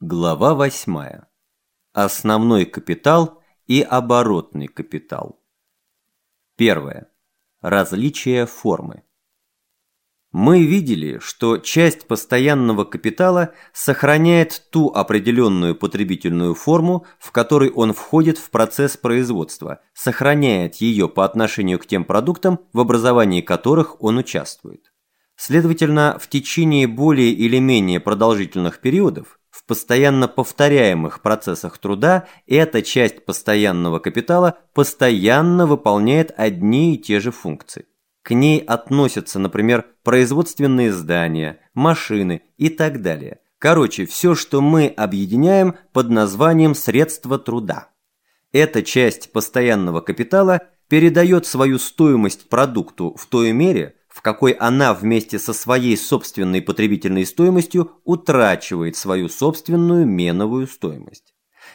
Глава 8. Основной капитал и оборотный капитал. Первое. Различие формы. Мы видели, что часть постоянного капитала сохраняет ту определенную потребительную форму, в которой он входит в процесс производства, сохраняет ее по отношению к тем продуктам, в образовании которых он участвует. Следовательно, в течение более или менее продолжительных периодов в постоянно повторяемых процессах труда эта часть постоянного капитала постоянно выполняет одни и те же функции. К ней относятся, например, производственные здания, машины и так далее. Короче, все, что мы объединяем под названием средства труда. Эта часть постоянного капитала передает свою стоимость продукту в той мере, в какой она вместе со своей собственной потребительной стоимостью утрачивает свою собственную меновую стоимость.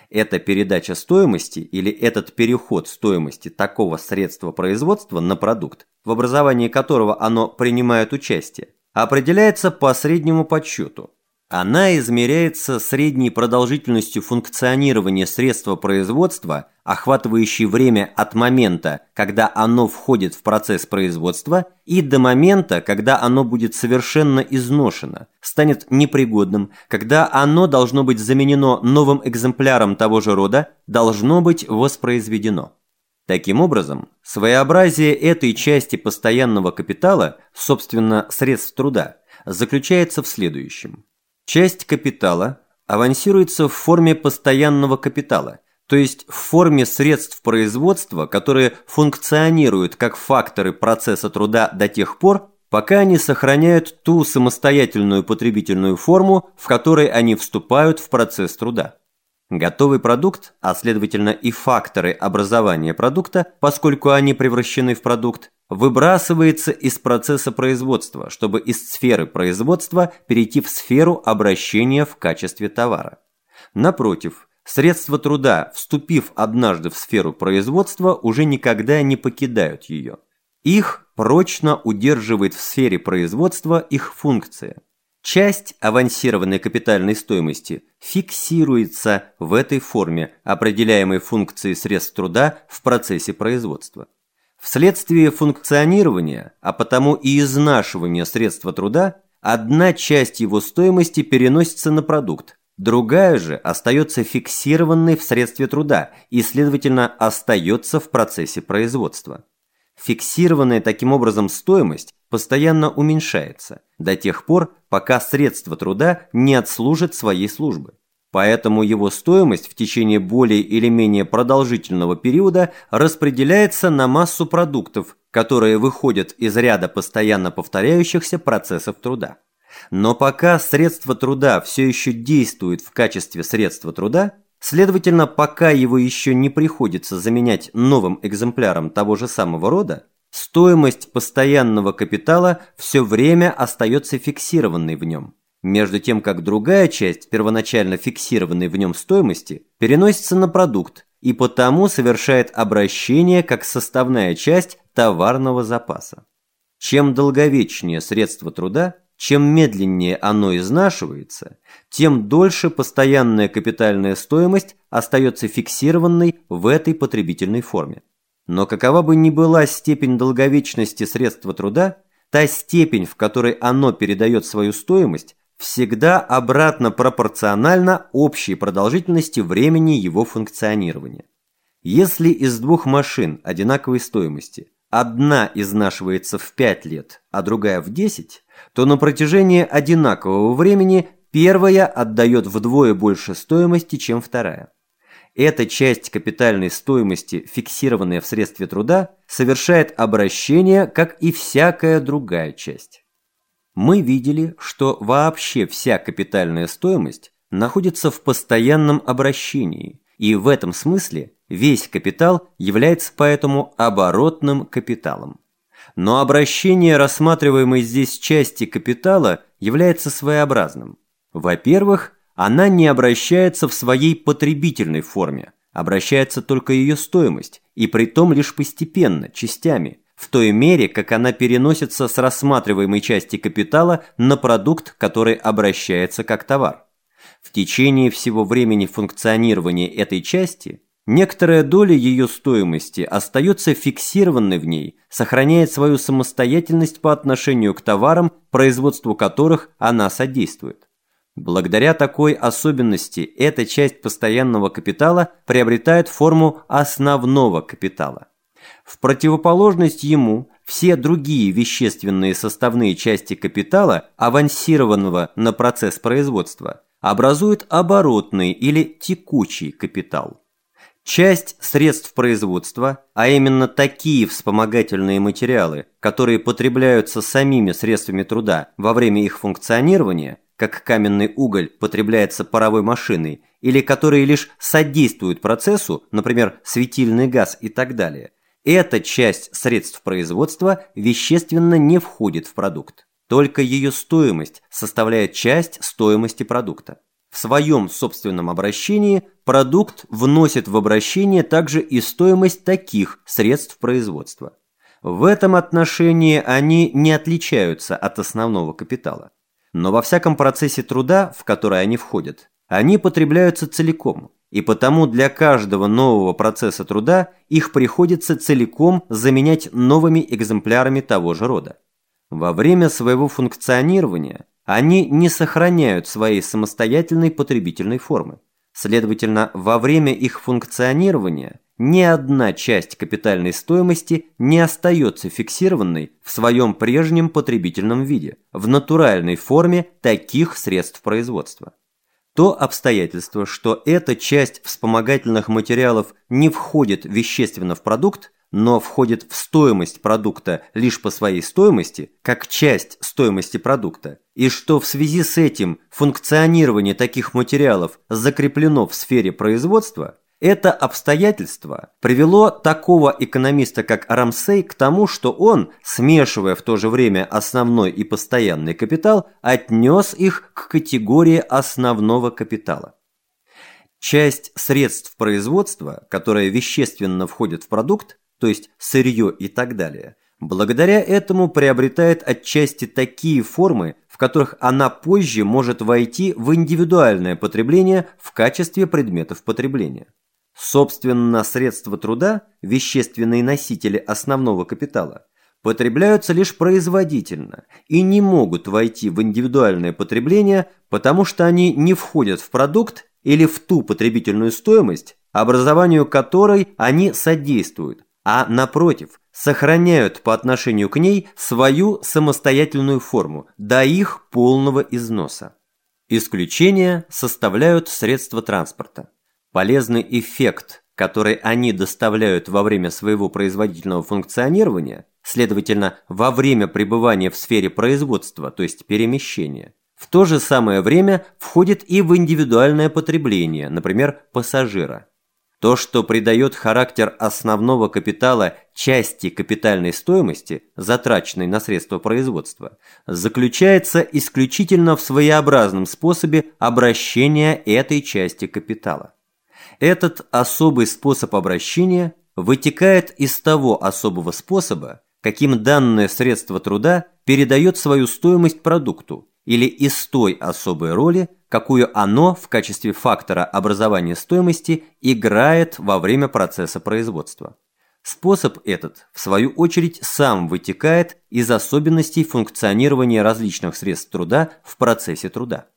Эта передача стоимости или этот переход стоимости такого средства производства на продукт, в образовании которого оно принимает участие, определяется по среднему подсчету – она измеряется средней продолжительностью функционирования средства производства, охватывающей время от момента, когда оно входит в процесс производства, и до момента, когда оно будет совершенно изношено, станет непригодным, когда оно должно быть заменено новым экземпляром того же рода, должно быть воспроизведено. Таким образом, своеобразие этой части постоянного капитала, собственно, средств труда, заключается в следующем. Часть капитала авансируется в форме постоянного капитала, то есть в форме средств производства, которые функционируют как факторы процесса труда до тех пор, пока они сохраняют ту самостоятельную потребительную форму, в которой они вступают в процесс труда. Готовый продукт, а следовательно и факторы образования продукта, поскольку они превращены в продукт, выбрасывается из процесса производства, чтобы из сферы производства перейти в сферу обращения в качестве товара. Напротив, средства труда, вступив однажды в сферу производства, уже никогда не покидают ее. Их прочно удерживает в сфере производства их функция – Часть авансированной капитальной стоимости фиксируется в этой форме, определяемой функцией средств труда в процессе производства. Вследствие функционирования, а потому и изнашивания средства труда, одна часть его стоимости переносится на продукт, другая же остается фиксированной в средстве труда и, следовательно, остается в процессе производства. Фиксированная таким образом стоимость постоянно уменьшается до тех пор, пока средства труда не отслужат своей службы. Поэтому его стоимость в течение более или менее продолжительного периода распределяется на массу продуктов, которые выходят из ряда постоянно повторяющихся процессов труда. Но пока средство труда все еще действует в качестве средства труда, Следовательно, пока его еще не приходится заменять новым экземпляром того же самого рода, стоимость постоянного капитала все время остается фиксированной в нем, между тем как другая часть первоначально фиксированной в нем стоимости переносится на продукт и потому совершает обращение как составная часть товарного запаса. Чем долговечнее средство труда, чем медленнее оно изнашивается, тем дольше постоянная капитальная стоимость остается фиксированной в этой потребительной форме. Но какова бы ни была степень долговечности средства труда, та степень, в которой оно передает свою стоимость, всегда обратно пропорциональна общей продолжительности времени его функционирования. Если из двух машин одинаковой стоимости одна изнашивается в 5 лет, а другая в 10, то на протяжении одинакового времени первая отдает вдвое больше стоимости, чем вторая. Эта часть капитальной стоимости, фиксированная в средстве труда, совершает обращение, как и всякая другая часть. Мы видели, что вообще вся капитальная стоимость находится в постоянном обращении, и в этом смысле весь капитал является поэтому оборотным капиталом. Но обращение рассматриваемой здесь части капитала является своеобразным. Во-первых, она не обращается в своей потребительной форме, обращается только ее стоимость, и при том лишь постепенно, частями, в той мере, как она переносится с рассматриваемой части капитала на продукт, который обращается как товар. В течение всего времени функционирования этой части некоторая доля ее стоимости остается фиксированной в ней, сохраняет свою самостоятельность по отношению к товарам, производству которых она содействует. Благодаря такой особенности эта часть постоянного капитала приобретает форму основного капитала. В противоположность ему все другие вещественные составные части капитала, авансированного на процесс производства, образуют оборотный или текучий капитал. Часть средств производства, а именно такие вспомогательные материалы, которые потребляются самими средствами труда во время их функционирования, как каменный уголь потребляется паровой машиной, или которые лишь содействуют процессу, например, светильный газ и так далее, эта часть средств производства вещественно не входит в продукт. Только ее стоимость составляет часть стоимости продукта. В своем собственном обращении продукт вносит в обращение также и стоимость таких средств производства. В этом отношении они не отличаются от основного капитала. Но во всяком процессе труда, в который они входят, они потребляются целиком, и потому для каждого нового процесса труда их приходится целиком заменять новыми экземплярами того же рода. Во время своего функционирования они не сохраняют своей самостоятельной потребительной формы. Следовательно, во время их функционирования ни одна часть капитальной стоимости не остается фиксированной в своем прежнем потребительном виде, в натуральной форме таких средств производства. То обстоятельство, что эта часть вспомогательных материалов не входит вещественно в продукт, но входит в стоимость продукта лишь по своей стоимости, как часть стоимости продукта, и что в связи с этим функционирование таких материалов закреплено в сфере производства, это обстоятельство привело такого экономиста, как Рамсей, к тому, что он, смешивая в то же время основной и постоянный капитал, отнес их к категории основного капитала. Часть средств производства, которая вещественно входит в продукт, то есть сырье и так далее, благодаря этому приобретает отчасти такие формы, в которых она позже может войти в индивидуальное потребление в качестве предметов потребления. Собственно, средства труда, вещественные носители основного капитала, потребляются лишь производительно и не могут войти в индивидуальное потребление, потому что они не входят в продукт или в ту потребительную стоимость, образованию которой они содействуют, а напротив, сохраняют по отношению к ней свою самостоятельную форму до их полного износа. Исключения составляют средства транспорта. Полезный эффект, который они доставляют во время своего производительного функционирования, следовательно, во время пребывания в сфере производства, то есть перемещения, в то же самое время входит и в индивидуальное потребление, например, пассажира. То, что придает характер основного капитала части капитальной стоимости, затраченной на средства производства, заключается исключительно в своеобразном способе обращения этой части капитала. Этот особый способ обращения вытекает из того особого способа, каким данное средство труда передает свою стоимость продукту, или из той особой роли, какую оно в качестве фактора образования стоимости играет во время процесса производства. Способ этот, в свою очередь, сам вытекает из особенностей функционирования различных средств труда в процессе труда.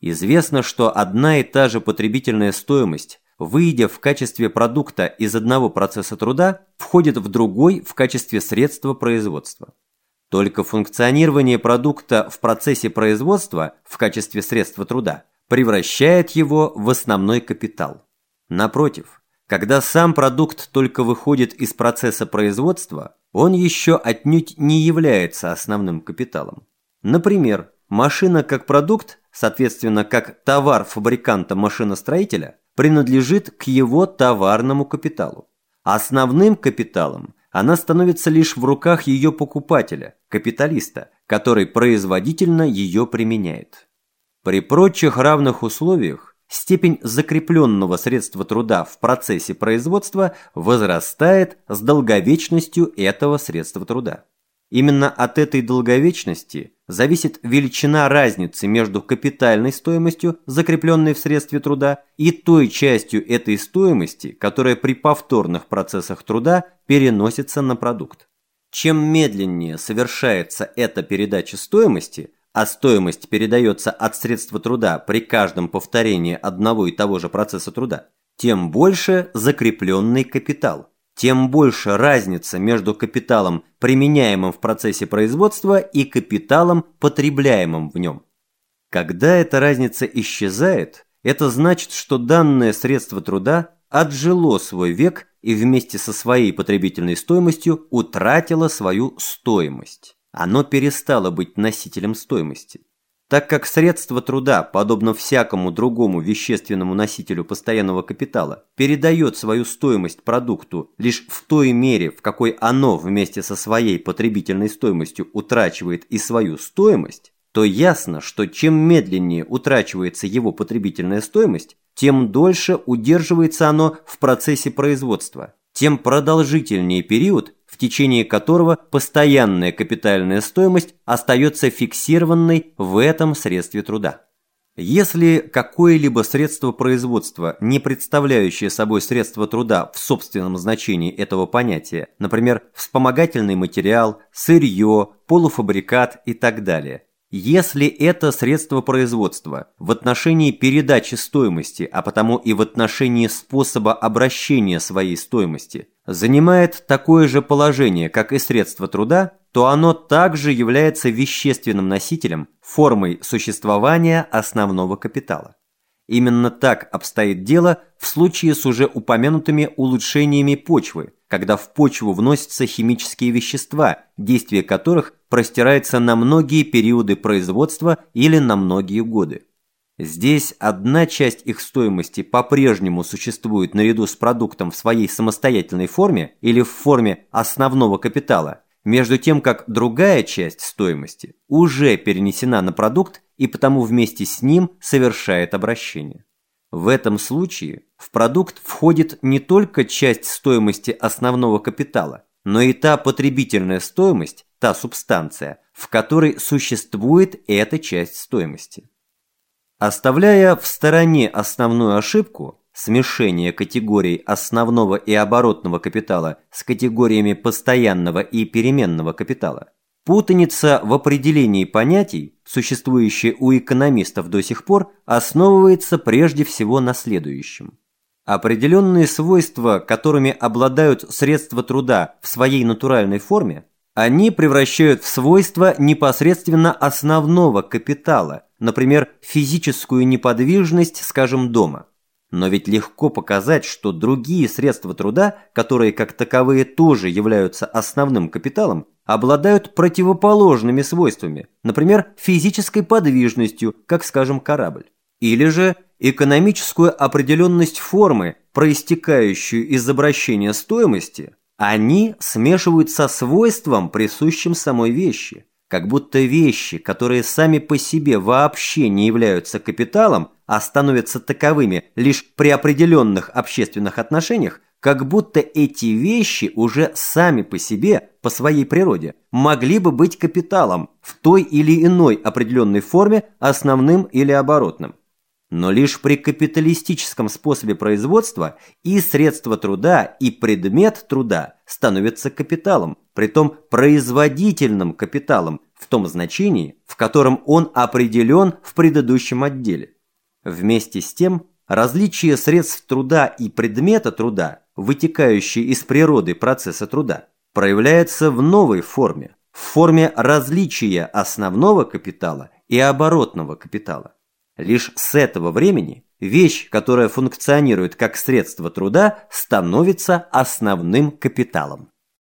Известно, что одна и та же потребительная стоимость выйдя в качестве продукта из одного процесса труда, входит в другой в качестве средства производства. Только функционирование продукта в процессе производства в качестве средства труда превращает его в основной капитал. Напротив, когда сам продукт только выходит из процесса производства, он еще отнюдь не является основным капиталом. Например, машина как продукт, соответственно, как товар фабриканта-машиностроителя, принадлежит к его товарному капиталу. Основным капиталом она становится лишь в руках ее покупателя, капиталиста, который производительно ее применяет. При прочих равных условиях степень закрепленного средства труда в процессе производства возрастает с долговечностью этого средства труда. Именно от этой долговечности зависит величина разницы между капитальной стоимостью, закрепленной в средстве труда, и той частью этой стоимости, которая при повторных процессах труда переносится на продукт. Чем медленнее совершается эта передача стоимости, а стоимость передается от средства труда при каждом повторении одного и того же процесса труда, тем больше закрепленный капитал тем больше разница между капиталом, применяемым в процессе производства, и капиталом, потребляемым в нем. Когда эта разница исчезает, это значит, что данное средство труда отжило свой век и вместе со своей потребительной стоимостью утратило свою стоимость. Оно перестало быть носителем стоимости. Так как средство труда, подобно всякому другому вещественному носителю постоянного капитала, передает свою стоимость продукту лишь в той мере, в какой оно вместе со своей потребительной стоимостью утрачивает и свою стоимость, то ясно, что чем медленнее утрачивается его потребительная стоимость, тем дольше удерживается оно в процессе производства, тем продолжительнее период в течение которого постоянная капитальная стоимость остается фиксированной в этом средстве труда. Если какое-либо средство производства, не представляющее собой средство труда в собственном значении этого понятия, например, вспомогательный материал, сырье, полуфабрикат и так далее – если это средство производства в отношении передачи стоимости, а потому и в отношении способа обращения своей стоимости, занимает такое же положение, как и средство труда, то оно также является вещественным носителем, формой существования основного капитала. Именно так обстоит дело в случае с уже упомянутыми улучшениями почвы, когда в почву вносятся химические вещества, действие которых простирается на многие периоды производства или на многие годы. Здесь одна часть их стоимости по-прежнему существует наряду с продуктом в своей самостоятельной форме или в форме основного капитала, между тем как другая часть стоимости уже перенесена на продукт и потому вместе с ним совершает обращение. В этом случае в продукт входит не только часть стоимости основного капитала, но и та потребительная стоимость, та субстанция, в которой существует эта часть стоимости. Оставляя в стороне основную ошибку, смешение категорий основного и оборотного капитала с категориями постоянного и переменного капитала, путаница в определении понятий, существующая у экономистов до сих пор, основывается прежде всего на следующем. Определенные свойства, которыми обладают средства труда в своей натуральной форме, они превращают в свойства непосредственно основного капитала, например, физическую неподвижность, скажем, дома. Но ведь легко показать, что другие средства труда, которые как таковые тоже являются основным капиталом, обладают противоположными свойствами, например, физической подвижностью, как, скажем, корабль. Или же экономическую определенность формы, проистекающую из обращения стоимости, они смешивают со свойством, присущим самой вещи, как будто вещи, которые сами по себе вообще не являются капиталом, а становятся таковыми лишь при определенных общественных отношениях, как будто эти вещи уже сами по себе, по своей природе, могли бы быть капиталом в той или иной определенной форме, основным или оборотным. Но лишь при капиталистическом способе производства и средства труда, и предмет труда становятся капиталом, притом производительным капиталом в том значении, в котором он определен в предыдущем отделе. Вместе с тем, различие средств труда и предмета труда, вытекающие из природы процесса труда, проявляется в новой форме, в форме различия основного капитала и оборотного капитала. Лишь с этого времени вещь, которая функционирует как средство труда, становится основным капиталом.